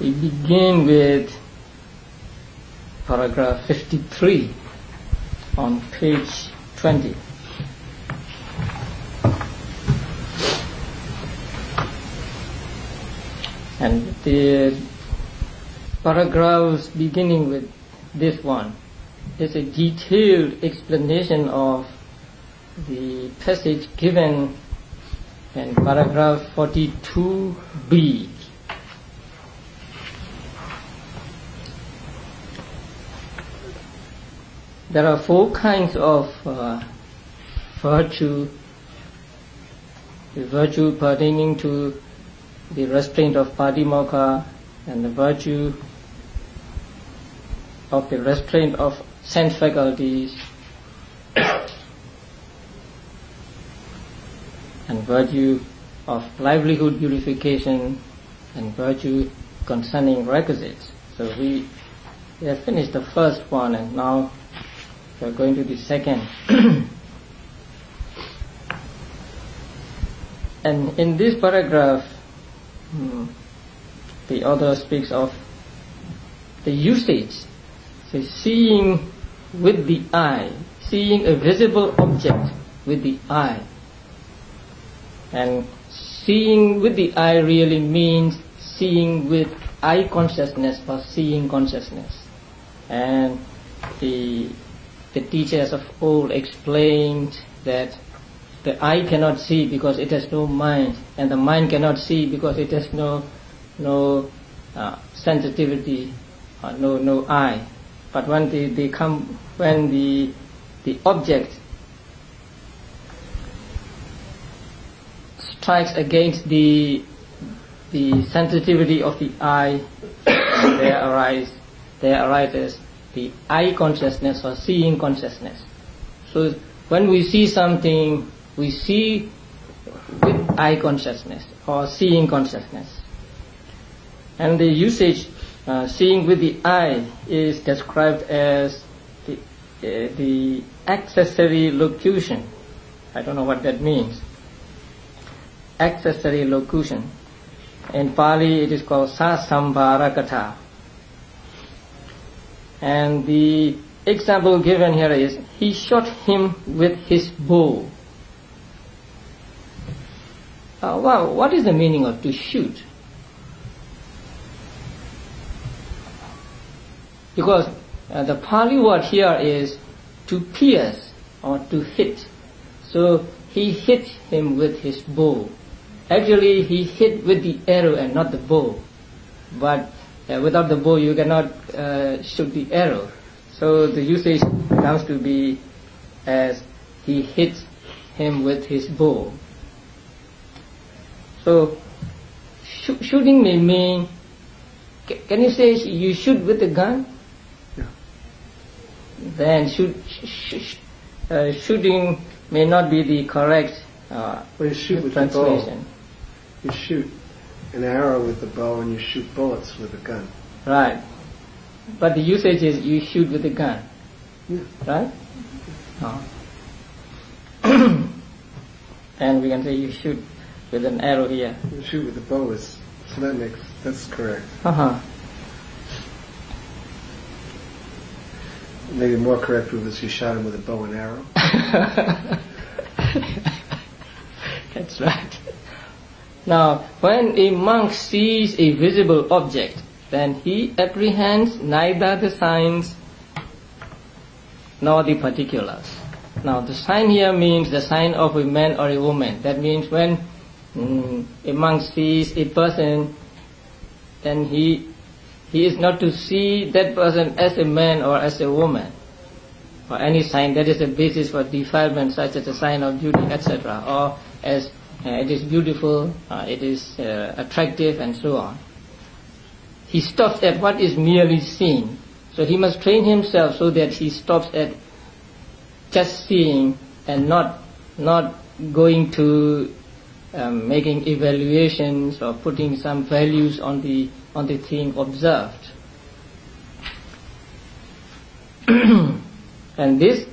We begin with paragraph 53 on page 20. And the paragraphs beginning with this one is a detailed explanation of the passage given in paragraph 42b. There are four kinds of uh, virtue. The virtue pertaining to the restraint of patimokkha and the virtue of the restraint of sense faculties and virtue of livelihood purification and virtue concerning requisites. So we, we have finished the first one and now we are going to the second. and in this paragraph, hmm, the author speaks of the usage, so seeing with the eye, seeing a visible object with the eye. And seeing with the eye really means seeing with eye consciousness or seeing consciousness. And the, the teachers of old explained that the eye cannot see because it has no mind, and the mind cannot see because it has no, no uh, sensitivity, uh, no, no eye. But when they, they come, when the, the object strikes against the the sensitivity of the eye, there arise there arises the eye consciousness or seeing consciousness. So when we see something, we see with eye consciousness or seeing consciousness. And the usage, uh, seeing with the eye, is described as the, uh, the accessory locution. I don't know what that means accessory locution. In Pali it is called Sasambharakatha. And the example given here is he shot him with his bow. Uh, wow, what is the meaning of to shoot? Because uh, the Pali word here is to pierce or to hit. So he hit him with his bow. Actually, he hit with the arrow and not the bow. But uh, without the bow, you cannot uh, shoot the arrow. So the usage comes to be as he hits him with his bow. So sh- shooting may mean. C- can you say you shoot with a gun? Yeah. Then shoot, sh- sh- uh, shooting may not be the correct uh, Well, you shoot with the bow. translation. You shoot an arrow with a bow and you shoot bullets with a gun. Right. But the usage is you shoot with a gun. Yeah. Right? Oh. and we can say you shoot with an arrow here. You shoot with the bow is so that makes that's correct. Uh-huh. Maybe more correct was you shot him with a bow and arrow. That's right. Now, when a monk sees a visible object, then he apprehends neither the signs nor the particulars. Now, the sign here means the sign of a man or a woman. That means when mm, a monk sees a person, then he he is not to see that person as a man or as a woman, or any sign that is a basis for defilement, such as a sign of beauty, etc., or as it is beautiful, uh, it is uh, attractive, and so on. He stops at what is merely seen. So he must train himself so that he stops at just seeing and not not going to um, making evaluations or putting some values on the on the thing observed. and this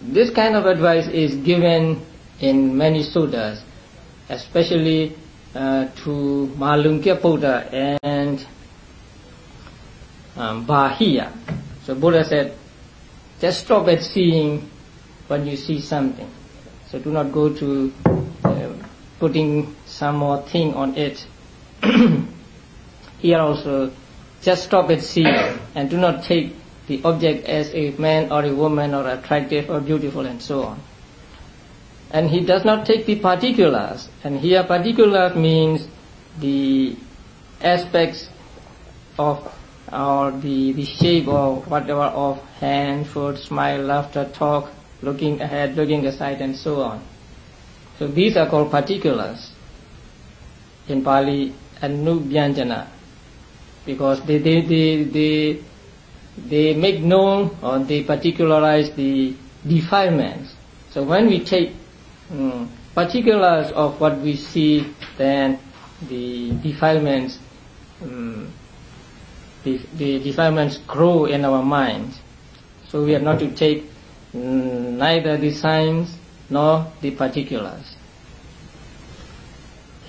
this kind of advice is given in many suttas, especially uh, to Malunkyaputta and um, bahiya. So Buddha said, just stop at seeing when you see something. So do not go to uh, putting some more thing on it. Here also, just stop at seeing and do not take the object as a man or a woman or attractive or beautiful and so on. And he does not take the particulars. And here particulars means the aspects of or the, the shape or whatever of hand, foot, smile, laughter, talk, looking ahead, looking aside and so on. So these are called particulars. In Pali, Anubyanjana because they, they, they, they, they make known or they particularize the defilements. So when we take um, particulars of what we see, then the defilements, um, the, the defilements grow in our minds. So we are not to take um, neither the signs nor the particulars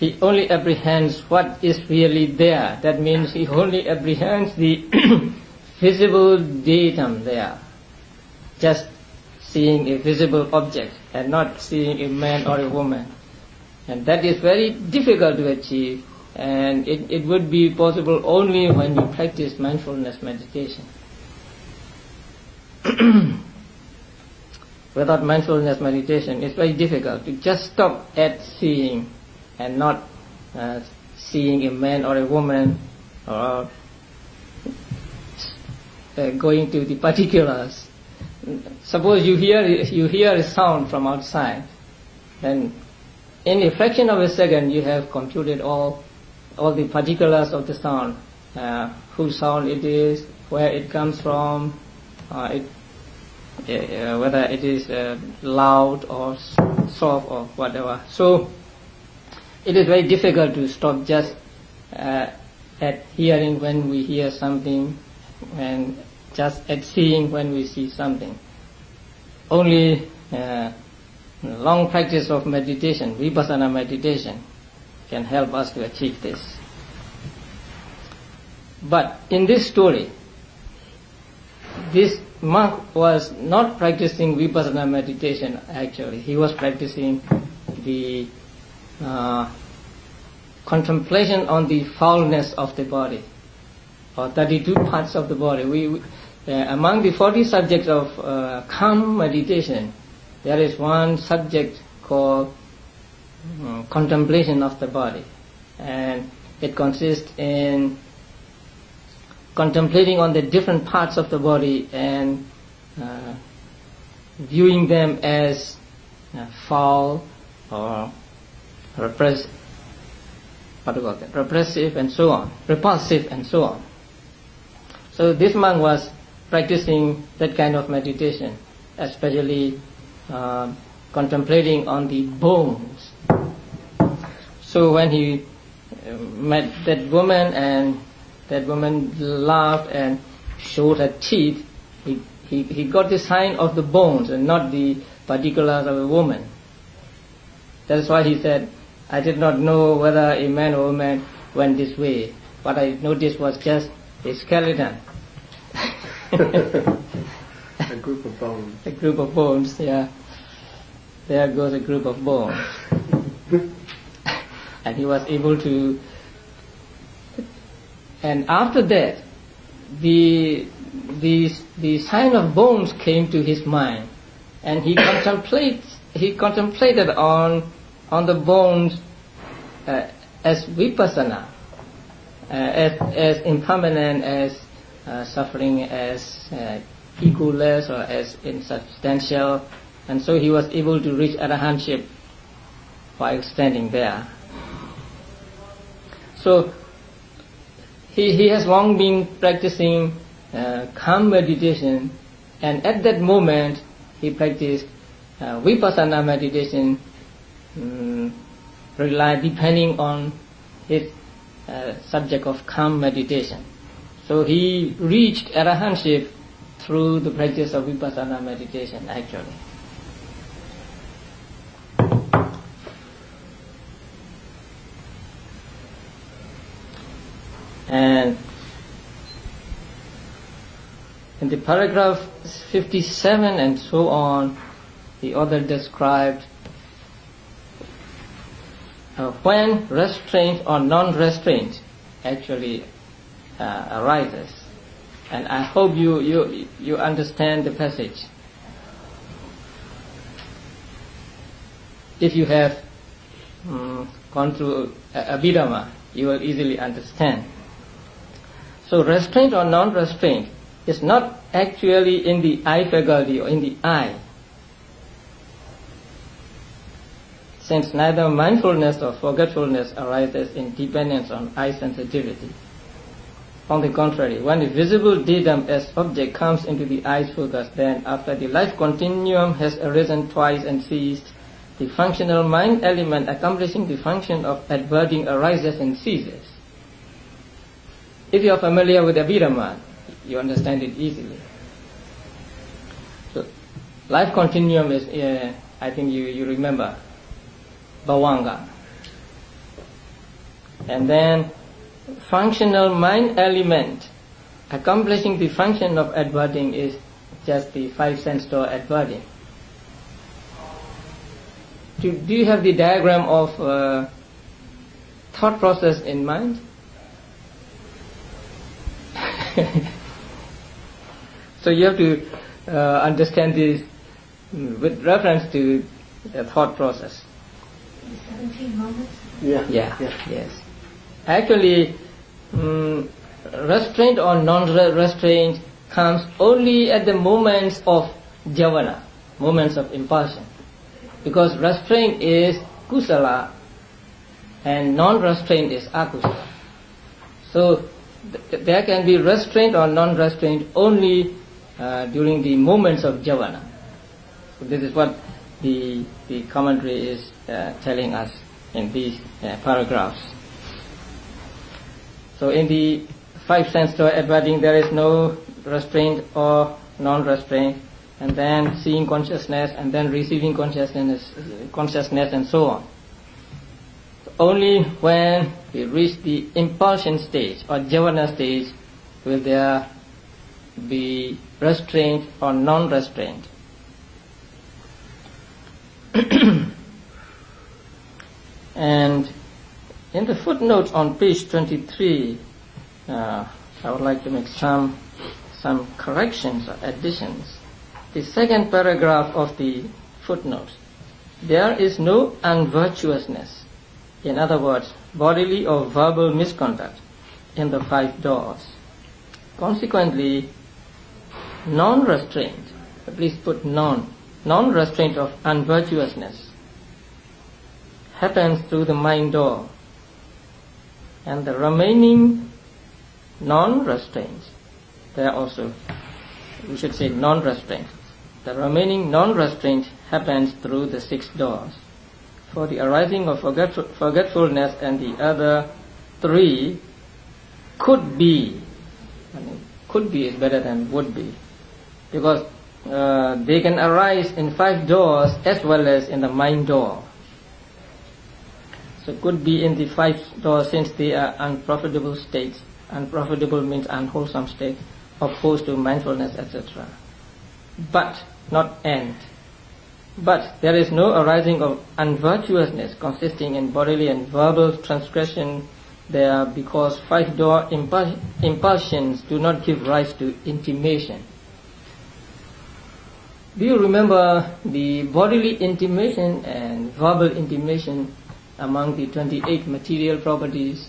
he only apprehends what is really there. That means he only apprehends the visible datum there. Just seeing a visible object and not seeing a man or a woman. And that is very difficult to achieve and it, it would be possible only when you practice mindfulness meditation. Without mindfulness meditation, it's very difficult to just stop at seeing and not uh, seeing a man or a woman or uh, going to the particulars. Suppose you hear you hear a sound from outside, then in a fraction of a second you have computed all all the particulars of the sound, uh, whose sound it is, where it comes from, uh, it, uh, whether it is uh, loud or soft or whatever. So it is very difficult to stop just uh, at hearing when we hear something and just at seeing when we see something. Only uh, long practice of meditation, vipassana meditation, can help us to achieve this. But in this story, this monk was not practicing vipassana meditation actually. He was practicing the uh, contemplation on the foulness of the body, or 32 parts of the body. We, we among the 40 subjects of uh, calm meditation, there is one subject called um, contemplation of the body, and it consists in contemplating on the different parts of the body and uh, viewing them as uh, foul or repress, what repressive and so on, repulsive and so on. So this monk was practicing that kind of meditation, especially uh, contemplating on the bones. So when he uh, met that woman and that woman laughed and showed her teeth, he, he, he got the sign of the bones and not the particulars of a woman. That's why he said, I did not know whether a man or woman went this way. What I noticed was just a skeleton. a group of bones. A group of bones, yeah. There goes a group of bones. and he was able to. And after that, the the the sign of bones came to his mind, and he contemplates he contemplated on on the bones uh, as vipassana, uh, as, as impermanent as suffering, as uh, egoless or as insubstantial, and so he was able to reach arahantship while standing there. So he, he has long been practicing uh, calm meditation, and at that moment he practiced uh, vipassana meditation um, rely depending on his uh, subject of calm meditation. So he reached arahantship through the practice of vipassana meditation actually. And in the paragraph 57 and so on, the author described uh, when restraint or non-restraint actually uh, arises. And I hope you, you, you understand the passage. If you have um, gone through Abhidhamma, you will easily understand. So restraint or non-restraint is not actually in the eye faculty or in the eye. Since neither mindfulness or forgetfulness arises in dependence on eye sensitivity. On the contrary, when the visible datum as object comes into the eye's focus, then after the life continuum has arisen twice and ceased, the functional mind element accomplishing the function of adverting arises and ceases. If you are familiar with the Abhidhamma, you understand it easily. So, life continuum is, uh, I think you, you remember, Bhavanga. And then functional mind element accomplishing the function of adverting is just the five sense door adverting. Do, do you have the diagram of uh, thought process in mind? so you have to uh, understand this mm, with reference to the thought process. 17 moments? Yeah. Yeah, yes. Actually, um, restraint or non-restraint comes only at the moments of javana, moments of impulsion. Because restraint is kusala and non-restraint is akusala. So th- there can be restraint or non-restraint only uh, during the moments of javana. So this is what the, the commentary is uh, telling us in these uh, paragraphs. So in the five sense door adverting, there is no restraint or non-restraint, and then seeing consciousness, and then receiving consciousness, consciousness, and so on. Only when we reach the impulsion stage or javana stage will there be restraint or non-restraint. and in the footnotes on page 23, uh, I would like to make some some corrections or additions. The second paragraph of the footnotes. There is no unvirtuousness, in other words, bodily or verbal misconduct, in the five doors. Consequently, non-restraint, please put non, non-restraint of unvirtuousness happens through the mind door and the remaining non-restraints, they are also, we should say non-restraint. The remaining non-restraint happens through the six doors. For the arising of forgetfulness and the other three could be, I mean, could be is better than would be, because uh, they can arise in five doors as well as in the mind door. So could be in the five doors since they are unprofitable states. Unprofitable means unwholesome state, opposed to mindfulness, etc. But not end. But there is no arising of unvirtuousness consisting in bodily and verbal transgression there because five door impul- impulsions do not give rise to intimation. Do you remember the bodily intimation and verbal intimation among the 28 material properties.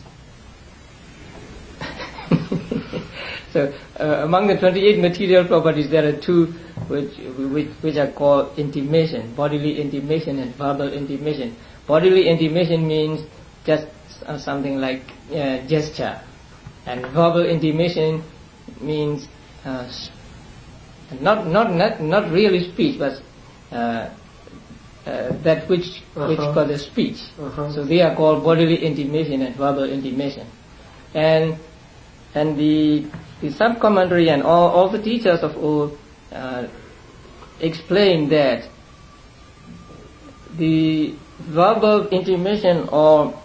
so, uh, among the 28 material properties, there are two which, which, which are called intimation, bodily intimation and verbal intimation. Bodily intimation means just uh, something like uh, gesture, and verbal intimation means uh, not, not, not, not really speech, but uh, that which uh-huh. which causes speech. Uh-huh. So they are called bodily intimation and verbal intimation. And and the the sub commentary and all, all the teachers of all uh, explain that the verbal intimation or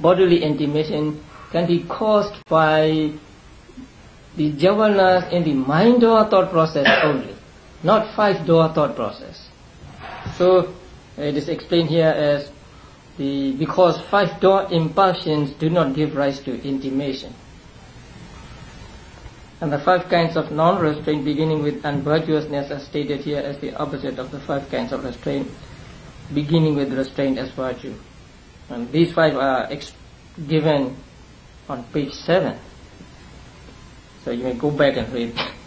bodily intimation can be caused by the javanas in the mind door thought process only, not five door thought process. So uh, it is explained here as the because five door impulsions do not give rise to intimation. And the five kinds of non-restraint beginning with unvirtuousness are stated here as the opposite of the five kinds of restraint beginning with restraint as virtue. And these five are given on page 7. So you may go back and read.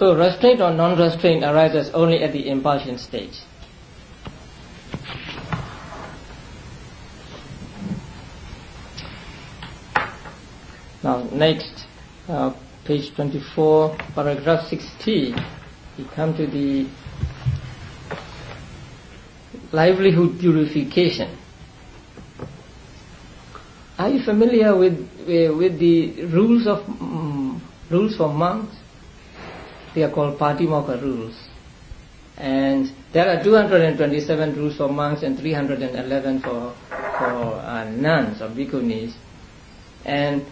so restraint or non-restraint arises only at the impulsion stage. Now next, uh, page 24, paragraph 60, we come to the livelihood purification. Are you familiar with uh, with the rules of um, rules for monks? They are called Patimokkha rules, and there are 227 rules for monks and 311 for for uh, nuns or bhikkhunis. And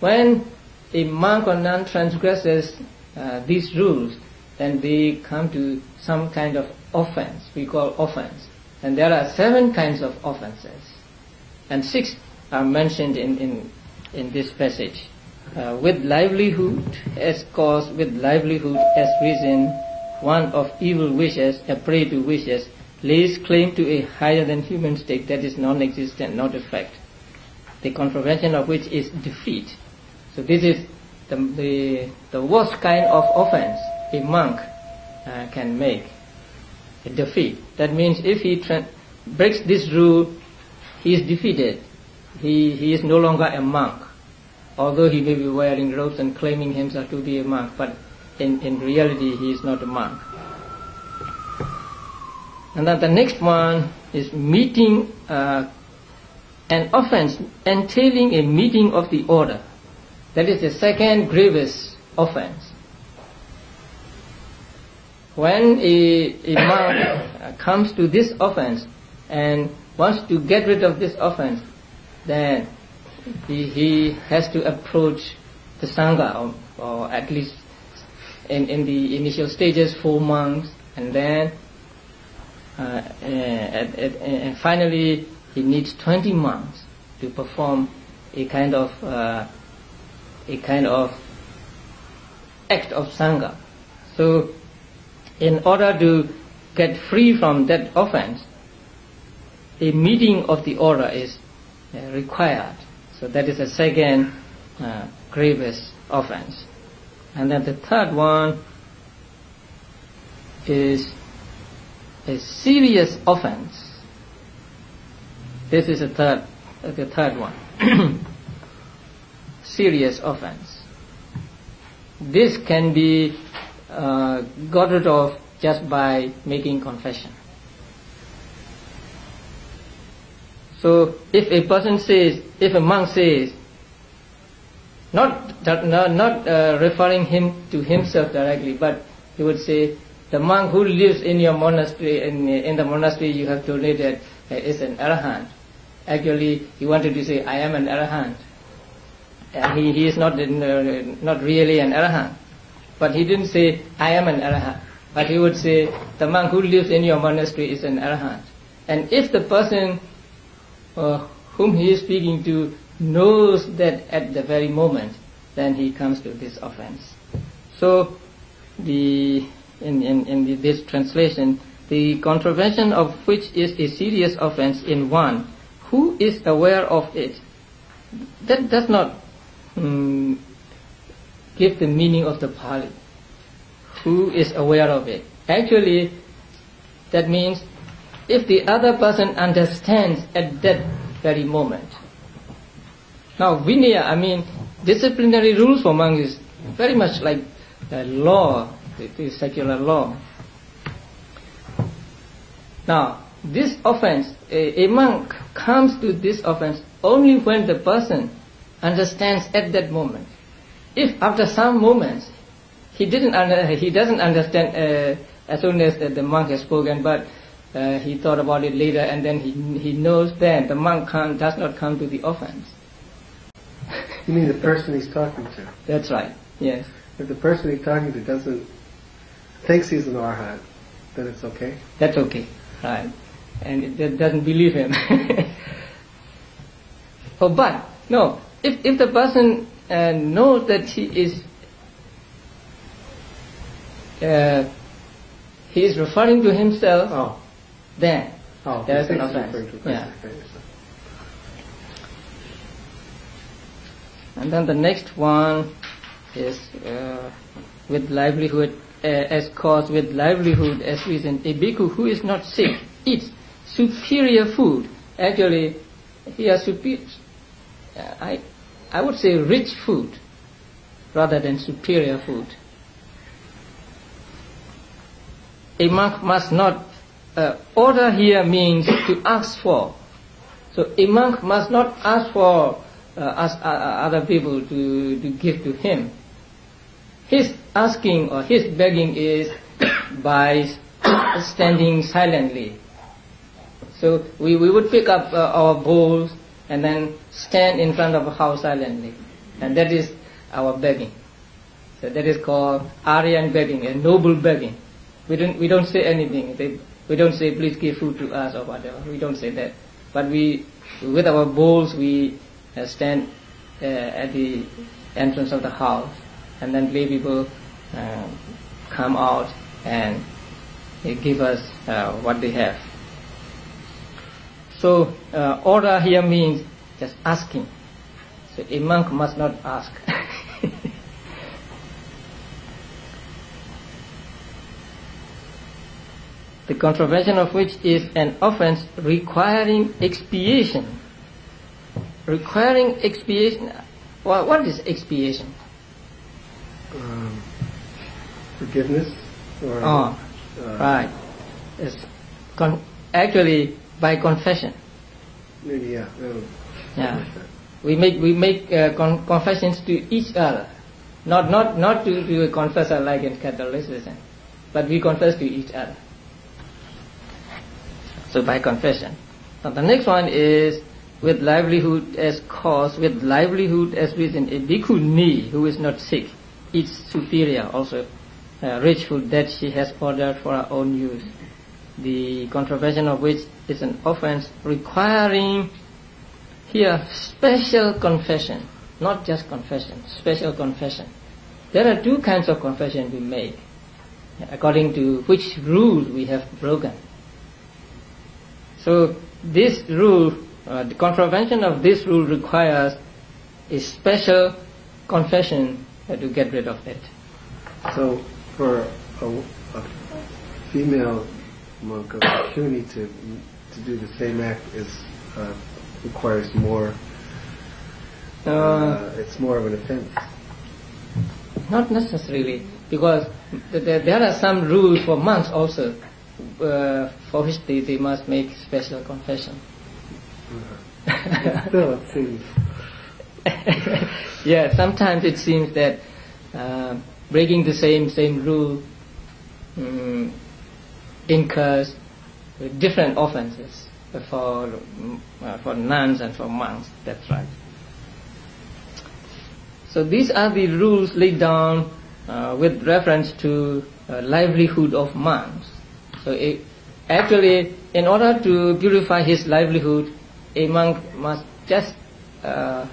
when a monk or nun transgresses uh, these rules, then they come to some kind of offense. We call offense. And there are seven kinds of offenses. And six are mentioned in, in, in this passage. Uh, with livelihood as cause, with livelihood as reason, one of evil wishes, a prey to wishes, lays claim to a higher than human state that is non-existent, not a fact. The contravention of which is defeat. So this is the, the, the worst kind of offense a monk uh, can make. A defeat. That means if he breaks this rule, he is defeated. He, he is no longer a monk. Although he may be wearing robes and claiming himself to be a monk, but in, in reality he is not a monk. And then the next one is meeting uh, an offense entailing a meeting of the order. That is the second grievous offense. When a, a monk comes to this offense and wants to get rid of this offense, then he, he has to approach the Sangha, or, or at least in, in the initial stages, four months, and then uh, and, and finally he needs 20 months to perform a kind of uh, a kind of act of sangha. So, in order to get free from that offense, a meeting of the order is uh, required. So that is a second uh, grievous offense. And then the third one is a serious offense. This is a third, uh, the third one. serious offense. This can be uh, got rid of just by making confession. So if a person says, if a monk says, not not, not uh, referring him to himself directly, but he would say, the monk who lives in your monastery, in, in the monastery you have donated, uh, is an arahant. Actually, he wanted to say, I am an arahant. And he, he is not, in, uh, not really an arahant. But he didn't say, I am an arahant. But he would say, the monk who lives in your monastery is an arahant. And if the person whom he is speaking to knows that at the very moment, then he comes to this offense. So, the in, in, in the, this translation, the contravention of which is a serious offense in one who is aware of it. That does not um, give the meaning of the Pali. Who is aware of it? Actually, that means if the other person understands at that very moment. Now, Vinaya, I mean, disciplinary rules for monks is very much like the law, the, secular law. Now, this offense, a, a monk comes to this offense only when the person understands at that moment. If after some moments he didn't under, he doesn't understand uh, as soon as the, the, monk has spoken, but uh, he thought about it later and then he he knows then the monk can, does not come to the offense. You mean the person he's talking to? That's right. Yes. If the person he's talking to doesn't thinks he's an arhat, then it's okay. That's okay. Right. And it it doesn't believe him. oh, but no. If if the person uh, knows that he is uh, he is referring to himself, Oh, then oh, There's thinks an offense. referring to a person. Yeah. And then the next one is uh, with livelihood uh, as cause with livelihood as reason. A bhikkhu who is not sick eats superior food. Actually, he has superior. I I would say rich food rather than superior food. A monk must not uh, order here means to ask for. So a monk must not ask for uh, ask uh, uh, other people to, to give to him. His asking or his begging is by standing silently. So we, we would pick up uh, our bowls and then stand in front of a house silently. And that is our begging. So that is called Aryan begging, a noble begging. We don't, we don't say anything. They, we don't say, please give food to us or whatever. We don't say that. But we, with our bowls, we uh, stand uh, at the entrance of the house, and then lay people uh, come out and give us uh, what they have. So uh, order here means just asking. So a monk must not ask. the contravention of which is an offense requiring expiation. Requiring expiation. Well, what is expiation? um, forgiveness or Oh, uh, right. It's con- actually by confession. maybe yeah, Yeah. We make we make uh, con- confessions to each other, not not not to, to a confessor like in Catholicism, but we confess to each other. So by confession. Now the next one is with livelihood as cause, with livelihood as reason. A bhikkhu ni who is not sick eats superior also uh, rich food that she has ordered for her own use. The contravention of which is an offense requiring here special confession, not just confession, special confession. There are two kinds of confession we make, according to which rule we have broken. So this rule, uh, the contravention of this rule requires a special confession to get rid of it. So for a, a female monk of Kuni to to do the same act is uh, requires more. Uh, Uh, it's more of an offense. Not necessarily, because th- th- there are some rules for monks also, uh, for which they, they must make special confession. Still, it seems yeah, sometimes it seems that uh, breaking the same same rule um, incurs different offenses for mm, uh, for nuns and for monks. That's right. So these are the rules laid down uh, with reference to uh, livelihood of monks. So it, actually, in order to purify his livelihood, a monk must just uh,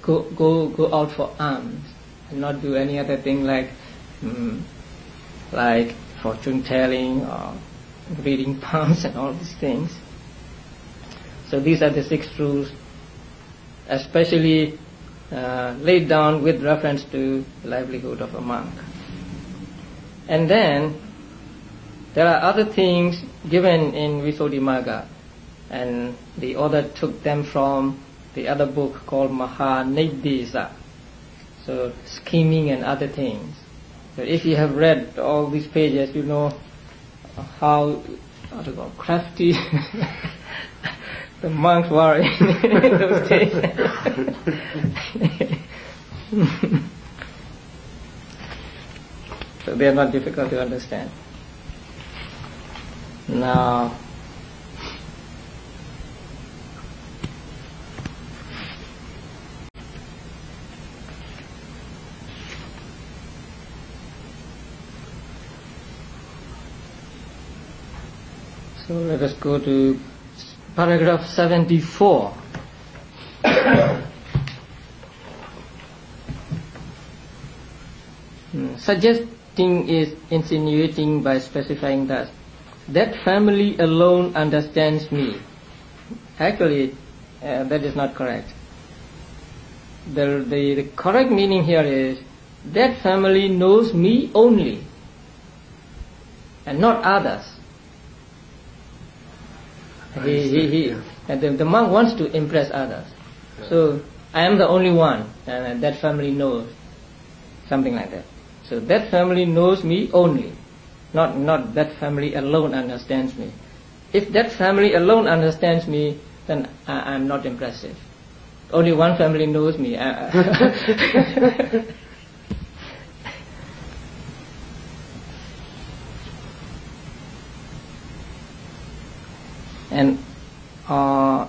go go go out for alms and not do any other thing like mm, like fortune telling or reading palms and all these things. So these are the six rules, especially uh, laid down with reference to the livelihood of a monk. And then there are other things given in Visuddhimagga, and the author took them from the other book called Mahaniddesa. So scheming and other things. So if you have read all these pages, you know how how to call crafty the monks were in those days. so they are not difficult to understand. Now, so let us go to paragraph 74. Hmm, suggesting is insinuating by specifying that that family alone understands me. Actually, uh, that is not correct. The, the, the correct meaning here is that family knows me only and not others. He, he, he, and the, the monk wants to impress others. So I am the only one, and that family knows something like that. So that family knows me only, not not that family alone understands me. If that family alone understands me, then I, I'm not impressive. Only one family knows me. And uh,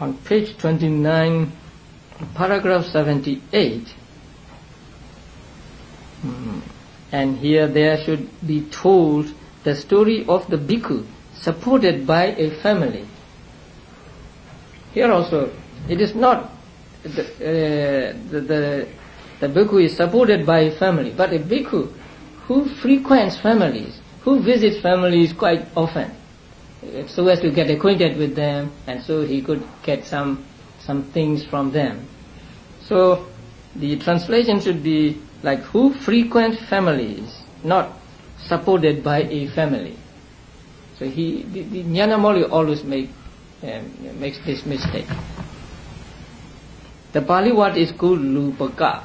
on page 29, paragraph 78, mm, and here there should be told the story of the bhikkhu supported by a family. Here also, it is not the, uh, the, the, the bhikkhu is supported by a family, but a bhikkhu who frequents families, who visits families quite often, so as to get acquainted with them, and so he could get some some things from them. So the translation should be like who frequent families, not supported by a family. So he, the, Nyanamoli always make um, makes this mistake. The Pali word is kulupaka.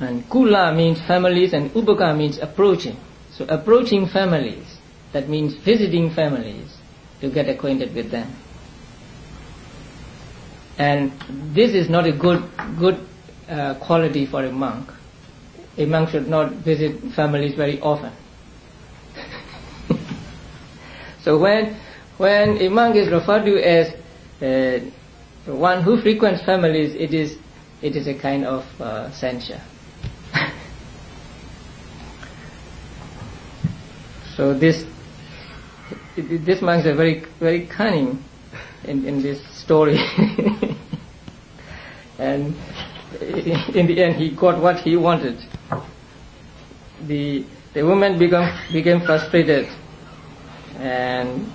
And kula means families and upaka means approaching. So approaching families, that means visiting families to get acquainted with them. And this is not a good good uh, quality for a monk. A monk should not visit families very often. so when when a monk is referred to as uh, one who frequents families, it is it is a kind of uh, censure. so this this monk is very very cunning in, in this story. and in the end he got what he wanted. The the woman become became frustrated and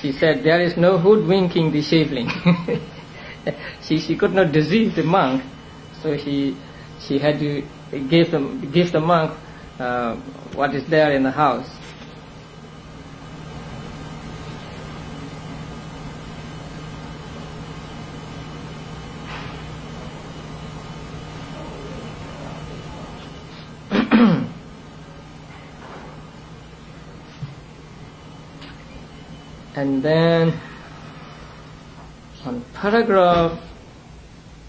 she said there is no hoodwinking the shaveling. she she could not deceive the monk, so she she had to give them give the monk uh, what is there in the house. And then on paragraph.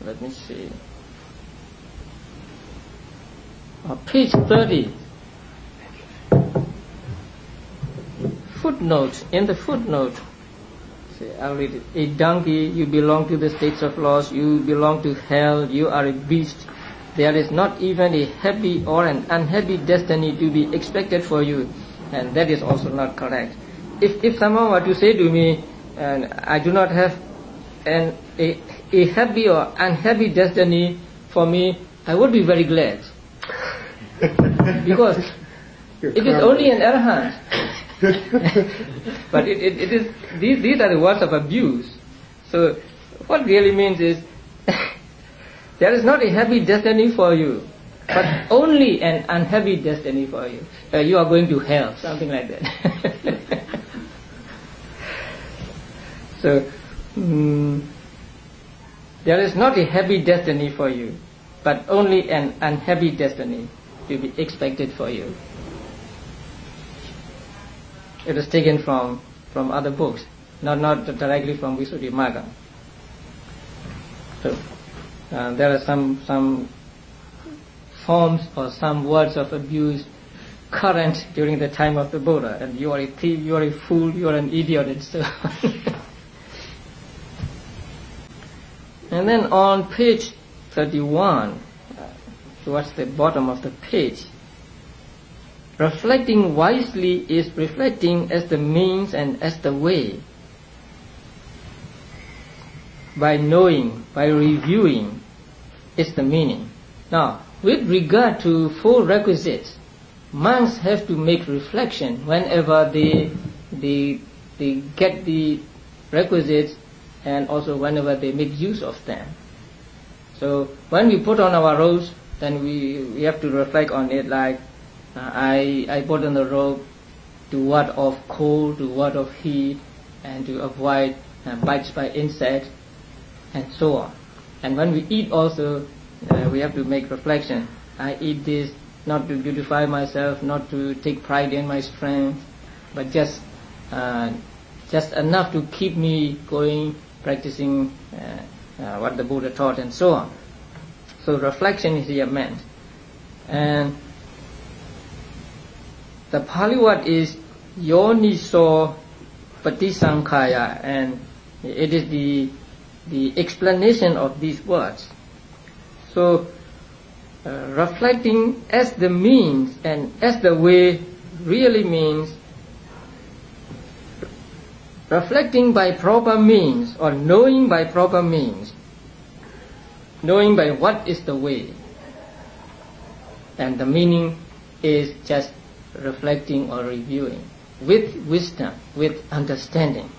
Let me see. Uh, page 30 footnote. In the footnote see, I'll read it. a donkey you belong to the states of laws you belong to hell you are a beast. There is not even a happy or an unhappy destiny to be expected for you. And that is also not correct if, if someone were to say to me, and I do not have an, a, a happy or unhappy destiny for me, I would be very glad. because it is only an arahant. but it, it, it is, these, these are the words of abuse. So what really means is, there is not a happy destiny for you, but only an unhappy destiny for you. Uh, you are going to hell, something like that. So, mm, there is not a happy destiny for you, but only an unhappy destiny to be expected for you. It is taken from, from other books, not, not directly from Visuddhimagga. So, uh, there are some, some forms or some words of abuse current during the time of the Buddha, and you are a thief, you are a fool, you are an idiot, and so on. And then on page 31, uh, towards the bottom of the page, reflecting wisely is reflecting as the means and as the way. By knowing, by reviewing, is the meaning. Now, with regard to four requisites, monks have to make reflection whenever they, they, they get the requisites and also whenever they make use of them. So when we put on our robes, then we, we have to reflect on it like uh, I, I put on the robe to ward off cold, to ward off heat, and to avoid uh, bites by insects, and so on. And when we eat also, uh, we have to make reflection. I eat this not to beautify myself, not to take pride in my strength, but just uh, just enough to keep me going, practicing uh, uh, what the Buddha taught, and so on. So reflection is here meant, and the Pali word is yoniso patisankhaya, and it is the the explanation of these words. So, uh, reflecting as the means and as the way really means reflecting by proper means or knowing by proper means, knowing by what is the way. And the meaning is just reflecting or reviewing with wisdom, with understanding.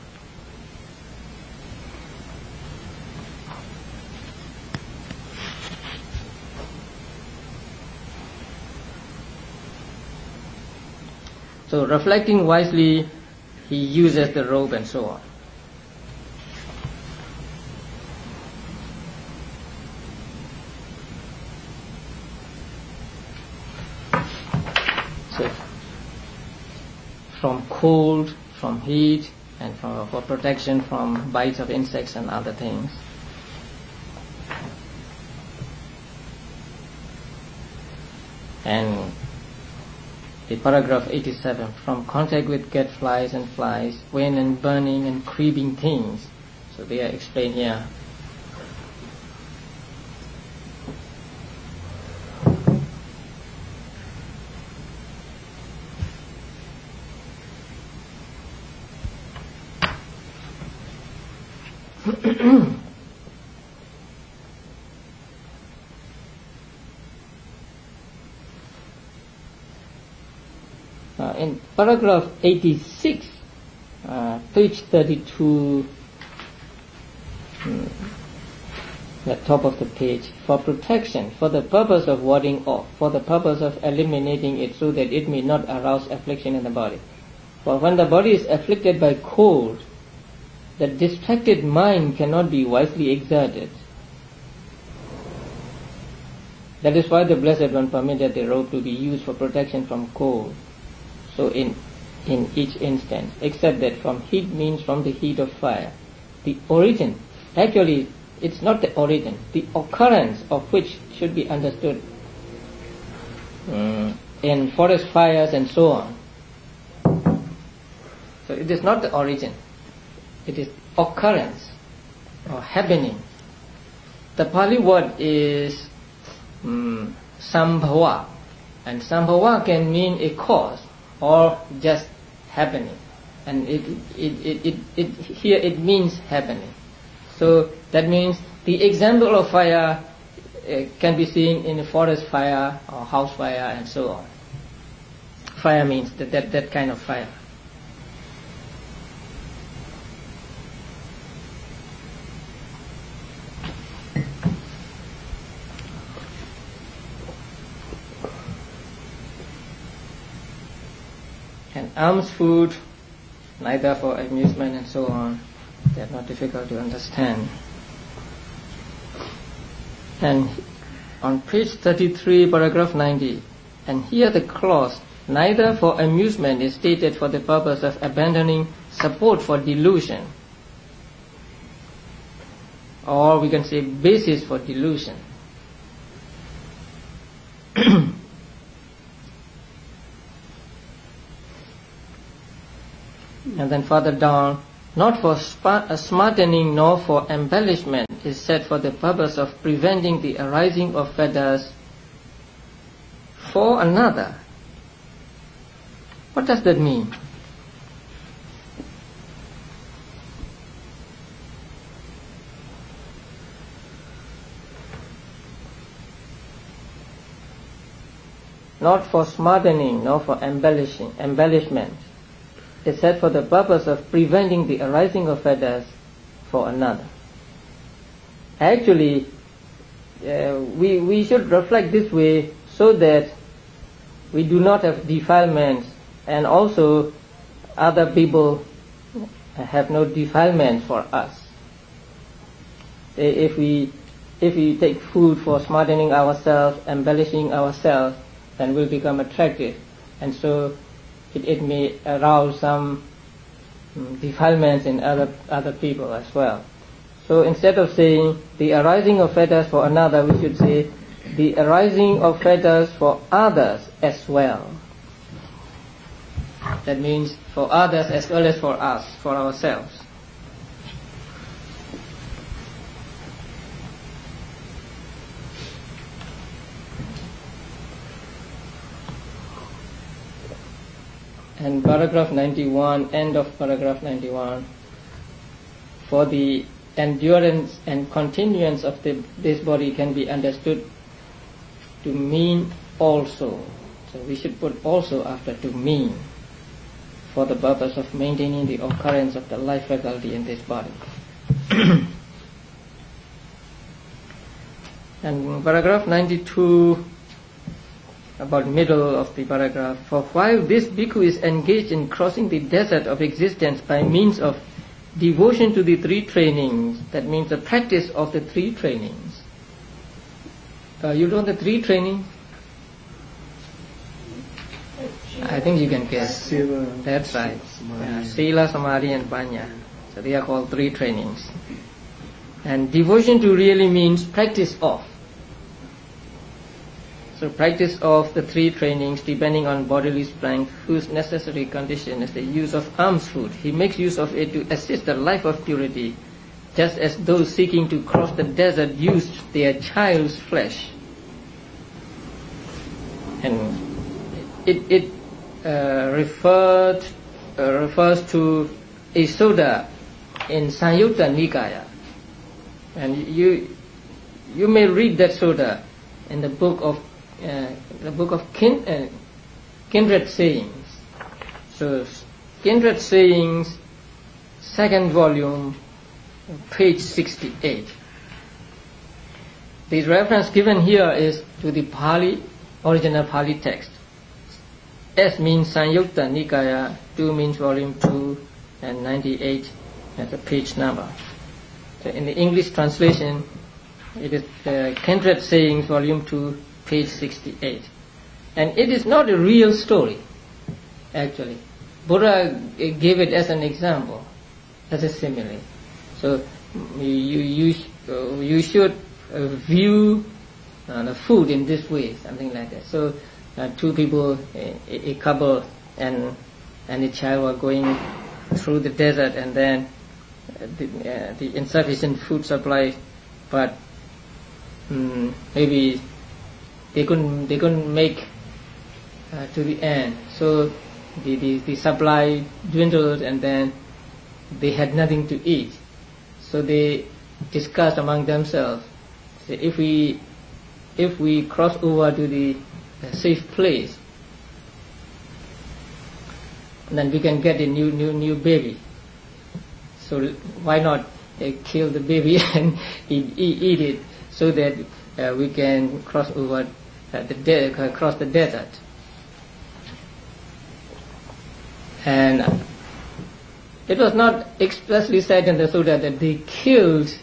So reflecting wisely, he uses the robe and so on. So from cold, from heat, and for, for protection from bites of insects and other things. And the paragraph 87 from contact with gadflies and flies, wind and burning and creeping things. So they are explained here. Uh, in paragraph 86, uh, page 32, mm, the top of the page, for protection, for the purpose of warding off, for the purpose of eliminating it so that it may not arouse affliction in the body. For when the body is afflicted by cold, the distracted mind cannot be wisely exerted. That is why the Blessed One permitted the robe to be used for protection from cold. So in in each instance, except that from heat means from the heat of fire. The origin, actually, it's not the origin. The occurrence of which should be understood um, in forest fires and so on. So it is not the origin. It is occurrence or happening. The Pali word is um, sambhava, and sambhava can mean a cause or just happening. And it, it, it, it, it, here it means happening. So that means the example of fire uh, can be seen in a forest fire or house fire and so on. Fire means that, that, that kind of fire. and alms food, neither for amusement and so on. They are not difficult to understand. And on page 33, paragraph 90, and here the clause, neither for amusement is stated for the purpose of abandoning support for delusion. Or we can say basis for delusion. And then further down, not for spa- uh, smartening nor for embellishment is said for the purpose of preventing the arising of fetters for another. What does that mean? Not for smartening, nor for embellishing, embellishment. It said for the purpose of preventing the arising of fetters for another. Actually, uh, we, we should reflect this way so that we do not have defilements and also other people have no defilements for us. If we, if we take food for smartening ourselves, embellishing ourselves, then we'll become attractive. And so it, it may arouse some um, defilements in other, other people as well. So instead of saying the arising of fetters for another, we should say the arising of fetters for others as well. That means for others as well as for us, for ourselves. And paragraph 91, end of paragraph 91, for the endurance and continuance of the, this body can be understood to mean also. So we should put also after to mean for the purpose of maintaining the occurrence of the life faculty in this body. and paragraph 92 about middle of the paragraph for while this bhikkhu is engaged in crossing the desert of existence by means of devotion to the three trainings that means the practice of the three trainings uh, you know the three trainings I think you can guess. Sila, That's right. Samadhi. Yeah, Sila, Samadhi, and Panya. So they are called three trainings. And devotion to really means practice of. So practice of the three trainings depending on bodily strength, whose necessary condition is the use of alms food. He makes use of it to assist the life of purity, just as those seeking to cross the desert used their child's flesh. And it, it uh, referred, uh, refers to a sutta in Sanyutta Nikaya. And you, you may read that sutta in the book of, uh, the book of kin, uh, kindred sayings. So, kindred sayings, second volume, page 68. The reference given here is to the Pali, original Pali text. S means Sanyutta Nikaya, 2 means volume 2, and 98 as the page number. So in the English translation, it is uh, Kindred Sayings, volume 2, page 68. And it is not a real story, actually. Buddha gave it as an example, as a simile. So you, you, you should view uh, the food in this way, something like that. So uh, two people, a, a couple, and and a child were going through the desert, and then uh, the, uh, the insufficient food supply, but um, maybe they couldn't they couldn't make uh, to the end. So the, the the supply dwindled, and then they had nothing to eat. So they discussed among themselves, say, if we if we cross over to the a safe place, then we can get a new new new baby. So why not uh, kill the baby and eat, eat, it so that uh, we can cross over uh, the uh, the desert. And it was not expressly said in the Sutta that they killed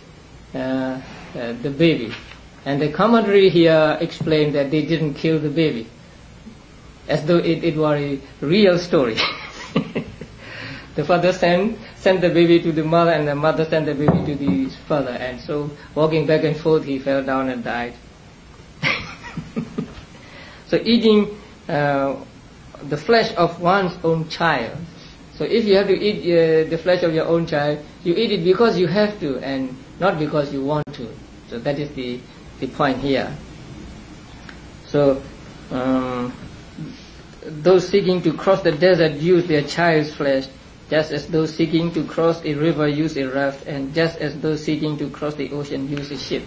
uh, uh, the baby. And the commentary here explained that they didn't kill the baby, as though it, it were a real story. the father sent, sent the baby to the mother, and the mother sent the baby to the father. And so, walking back and forth, he fell down and died. so, eating uh, the flesh of one's own child. So, if you have to eat uh, the flesh of your own child, you eat it because you have to, and not because you want to. So, that is the the point here. So, um, those seeking to cross the desert use their child's flesh, just as those seeking to cross a river use a raft, and just as those seeking to cross the ocean use a ship.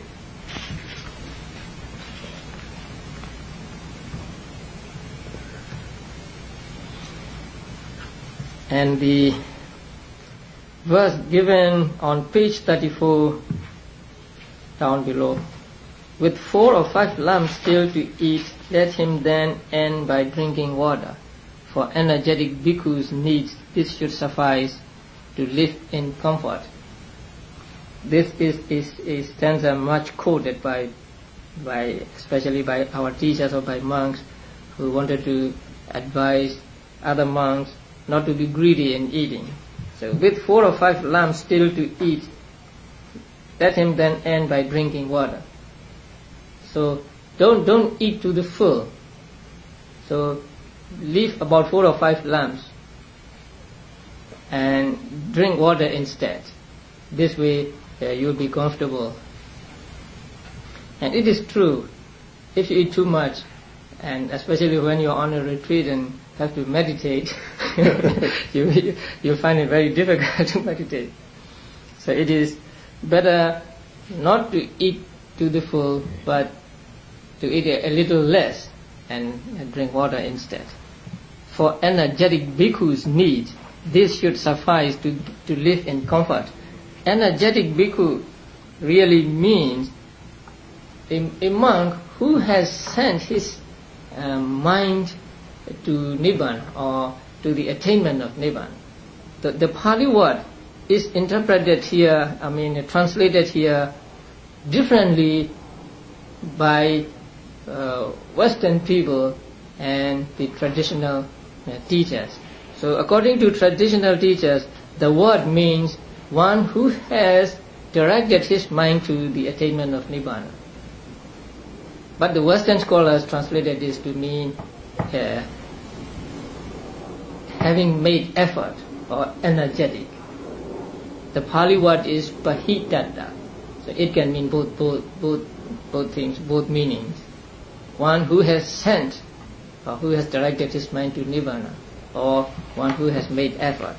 And the verse given on page 34 down below. With four or five lambs still to eat, let him then end by drinking water. For energetic bhikkhus needs this should suffice to live in comfort. This is, is a stanza much quoted by, by, especially by our teachers or by monks who wanted to advise other monks not to be greedy in eating. So with four or five lambs still to eat, let him then end by drinking water. So don't don't eat to the full. So leave about four or five lambs and drink water instead. This way uh, you'll be comfortable. And it is true, if you eat too much, and especially when you're on a retreat and have to meditate, you, you, find it very difficult to meditate. So it is better not to eat to the full, but to eat a, little less and, drink water instead. For energetic bhikkhus need, this should suffice to, to live in comfort. Energetic bhikkhu really means a, a monk who has sent his um, mind to Nibbana or to the attainment of Nibbana. The, the Pali word is interpreted here, I mean, translated here differently by uh, Western people and the traditional uh, teachers. So, according to traditional teachers, the word means one who has directed his mind to the attainment of Nibbana. But the Western scholars translated this to mean uh, having made effort or energetic. The Pali word is pahitata. So it can mean both, both, both, both things, both meanings. One who has sent or who has directed his mind to nirvana or one who has made effort.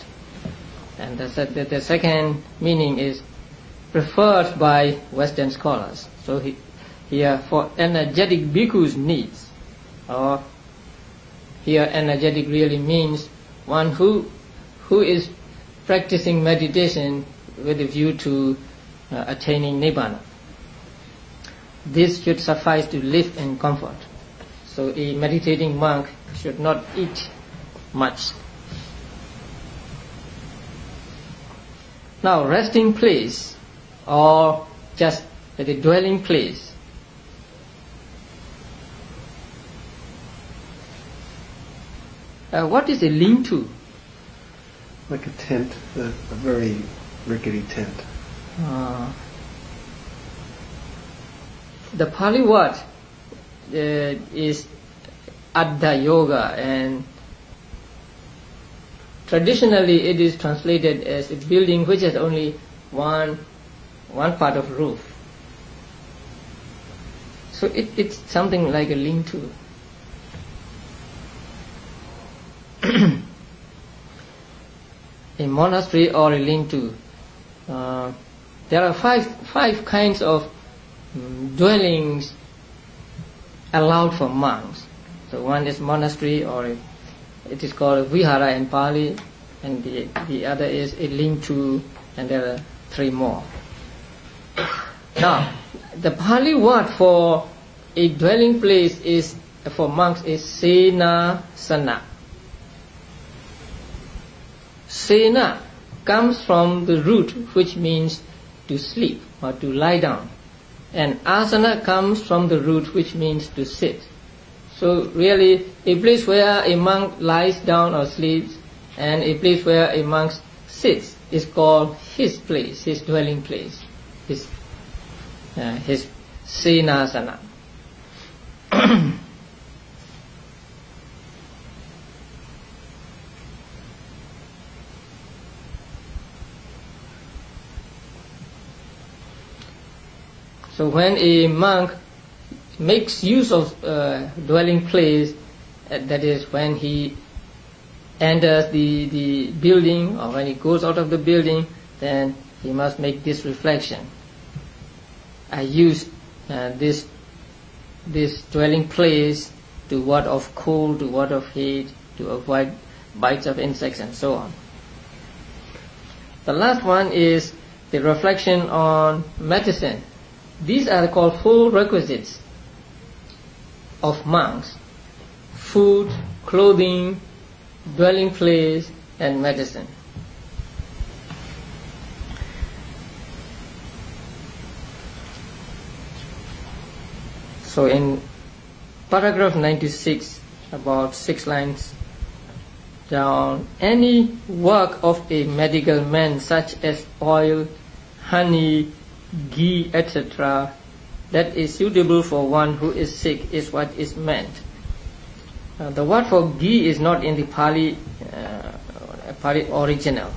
And the, the, the second meaning is preferred by Western scholars. So he, here for energetic bhikkhus needs or here energetic really means one who who is practicing meditation with a view to uh, attaining nibbana. This should suffice to live in comfort. So a meditating monk should not eat much. Now resting place or just at a dwelling place. Uh, what is a lean-to? Like a tent, a, a very rickety tent. Uh, the Pali word uh, is Addhayoga and traditionally it is translated as a building which has only one one part of roof. So it, it's something like a lean-to. A monastery or a lean-to. Uh, there are five five kinds of um, dwellings allowed for monks. So one is monastery or it is called vihara in Pali, and the the other is a lean-to, and there are three more. Now, the Pali word for a dwelling place is for monks is sena sana. Sena comes from the root which means to sleep or to lie down. And asana comes from the root which means to sit. So really a place where a monk lies down or sleeps and a place where a monk sits is called his place, his dwelling place, his, uh, his senasana. So when a monk makes use of uh, dwelling place Uh, that is when he enters the, the building or when he goes out of the building, then he must make this reflection. I use uh, this this dwelling place to ward off cold, to ward off heat, to avoid bites of insects and so on. The last one is the reflection on medicine. These are called four requisites of monks. Food, clothing, dwelling place, and medicine. So in paragraph 96, about six lines down, any work of a medical man such as oil, honey, ghee, etc., that is suitable for one who is sick is what is meant. Uh, the word for ghee is not in the Pali, uh, Pali original.